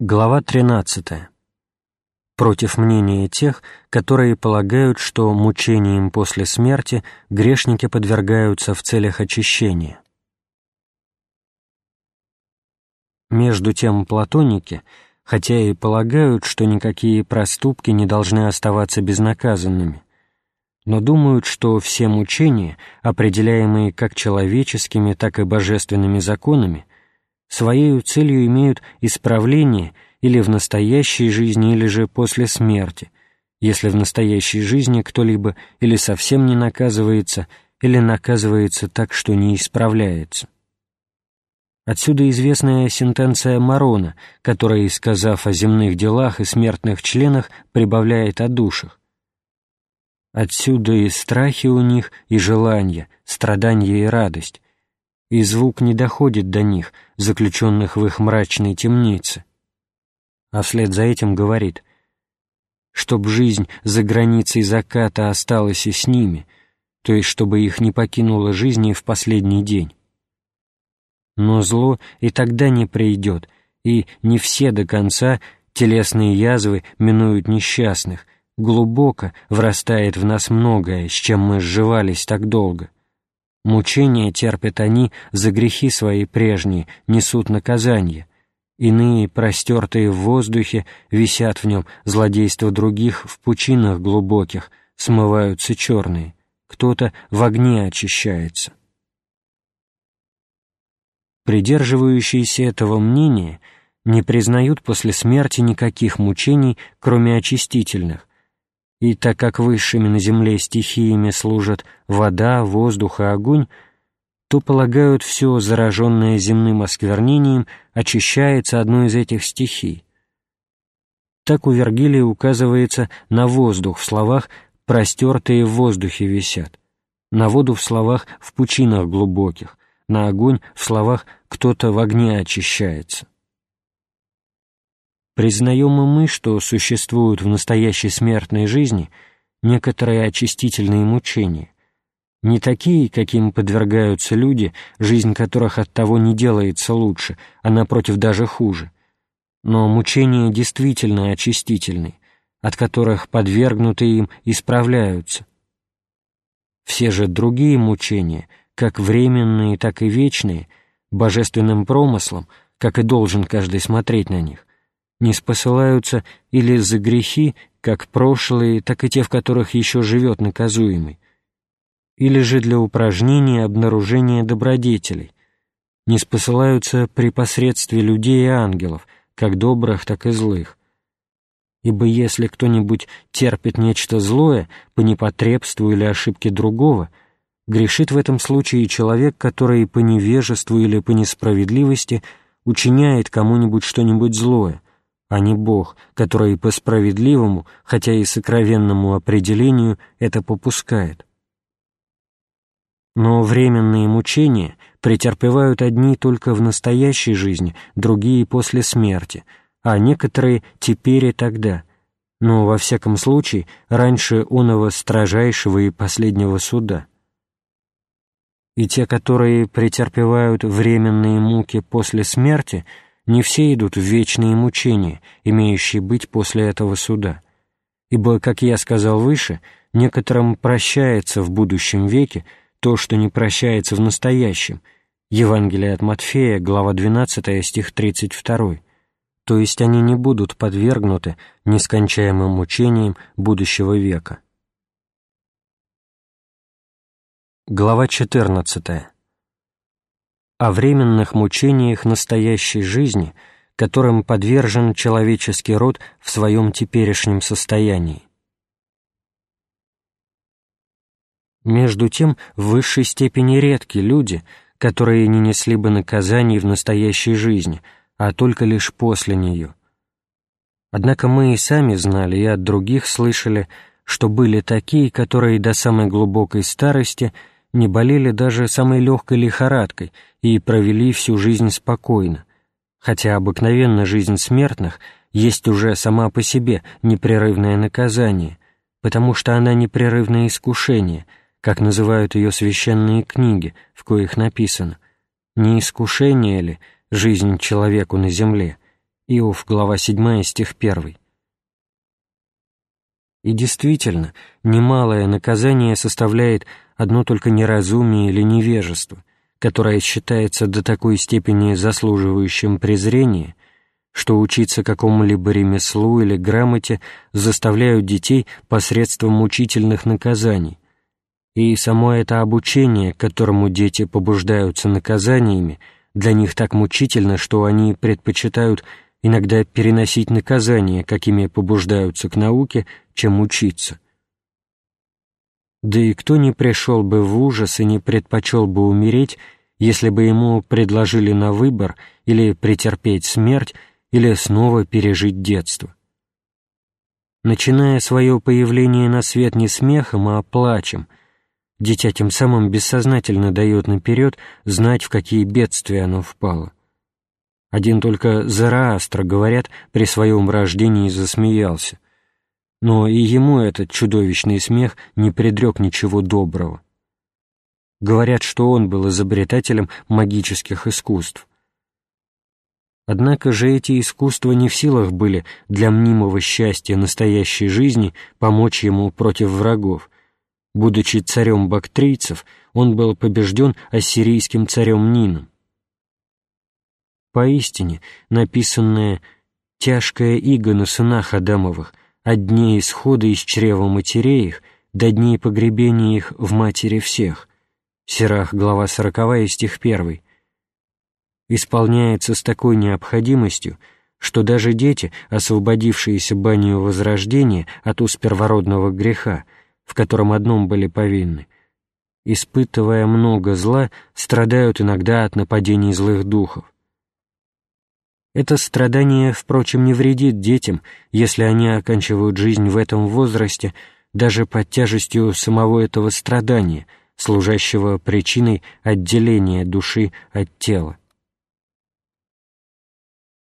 Глава 13. Против мнения тех, которые полагают, что мучением после смерти грешники подвергаются в целях очищения. Между тем платоники, хотя и полагают, что никакие проступки не должны оставаться безнаказанными, но думают, что все мучения, определяемые как человеческими, так и божественными законами, своей целью имеют исправление или в настоящей жизни, или же после смерти, если в настоящей жизни кто-либо или совсем не наказывается, или наказывается так, что не исправляется. Отсюда известная сентенция Марона, которая, сказав о земных делах и смертных членах, прибавляет о душах. Отсюда и страхи у них, и желания, страдания и радость, и звук не доходит до них, заключенных в их мрачной темнице. А вслед за этим говорит, «Чтоб жизнь за границей заката осталась и с ними, то есть чтобы их не покинула жизнь и в последний день. Но зло и тогда не придет, и не все до конца телесные язвы минуют несчастных, глубоко врастает в нас многое, с чем мы сживались так долго» Мучения терпят они за грехи свои прежние, несут наказание. Иные, простертые в воздухе, висят в нем, злодейства других в пучинах глубоких, смываются черные. Кто-то в огне очищается. Придерживающиеся этого мнения не признают после смерти никаких мучений, кроме очистительных, и так как высшими на земле стихиями служат вода, воздух и огонь, то полагают все зараженное земным осквернением очищается одной из этих стихий. Так у Вергилия указывается на воздух в словах «простертые в воздухе висят», на воду в словах «в пучинах глубоких», на огонь в словах «кто-то в огне очищается». Признаем и мы, что существуют в настоящей смертной жизни некоторые очистительные мучения, не такие, каким подвергаются люди, жизнь которых от того не делается лучше, а напротив даже хуже, но мучения действительно очистительные, от которых подвергнутые им исправляются. Все же другие мучения, как временные, так и вечные, божественным промыслом, как и должен каждый смотреть на них, не спосылаются или за грехи, как прошлые, так и те, в которых еще живет наказуемый, или же для упражнения обнаружения добродетелей, не спосылаются при посредстве людей и ангелов, как добрых, так и злых. Ибо если кто-нибудь терпит нечто злое по непотребству или ошибке другого, грешит в этом случае человек, который по невежеству или по несправедливости учиняет кому-нибудь что-нибудь злое, а не Бог, который по справедливому, хотя и сокровенному определению это попускает. Но временные мучения претерпевают одни только в настоящей жизни, другие после смерти, а некоторые теперь и тогда, но, во всяком случае, раньше оного строжайшего и последнего суда. И те, которые претерпевают временные муки после смерти — не все идут в вечные мучения, имеющие быть после этого суда. Ибо, как я сказал выше, некоторым прощается в будущем веке то, что не прощается в настоящем. Евангелие от Матфея, глава 12, стих 32. То есть они не будут подвергнуты нескончаемым мучениям будущего века. Глава 14 о временных мучениях настоящей жизни, которым подвержен человеческий род в своем теперешнем состоянии. Между тем, в высшей степени редки люди, которые не несли бы наказаний в настоящей жизни, а только лишь после нее. Однако мы и сами знали, и от других слышали, что были такие, которые до самой глубокой старости – не болели даже самой легкой лихорадкой и провели всю жизнь спокойно, хотя обыкновенно жизнь смертных есть уже сама по себе непрерывное наказание, потому что она непрерывное искушение, как называют ее священные книги, в коих написано «Не искушение ли жизнь человеку на земле? Иов, глава 7, стих 1. И действительно, немалое наказание составляет одно только неразумие или невежество, которое считается до такой степени заслуживающим презрения, что учиться какому-либо ремеслу или грамоте заставляют детей посредством мучительных наказаний, и само это обучение, которому дети побуждаются наказаниями, для них так мучительно, что они предпочитают иногда переносить наказания, какими побуждаются к науке, чем учиться. Да и кто не пришел бы в ужас и не предпочел бы умереть, если бы ему предложили на выбор или претерпеть смерть, или снова пережить детство. Начиная свое появление на свет не смехом, а плачем, дитя тем самым бессознательно дает наперед знать, в какие бедствия оно впало. Один только Зараастра, говорят, при своем рождении засмеялся. Но и ему этот чудовищный смех не предрек ничего доброго. Говорят, что он был изобретателем магических искусств. Однако же эти искусства не в силах были для мнимого счастья настоящей жизни помочь ему против врагов. Будучи царем бактрийцев, он был побежден ассирийским царем Нином. Поистине, написанное «тяжкая иго на сынах Адамовых, от дней исхода из чрева матерей их до дней погребения их в матери всех», Сирах, глава 40, стих 1, исполняется с такой необходимостью, что даже дети, освободившиеся банию возрождения от уз первородного греха, в котором одном были повинны, испытывая много зла, страдают иногда от нападений злых духов. Это страдание, впрочем, не вредит детям, если они оканчивают жизнь в этом возрасте даже под тяжестью самого этого страдания, служащего причиной отделения души от тела.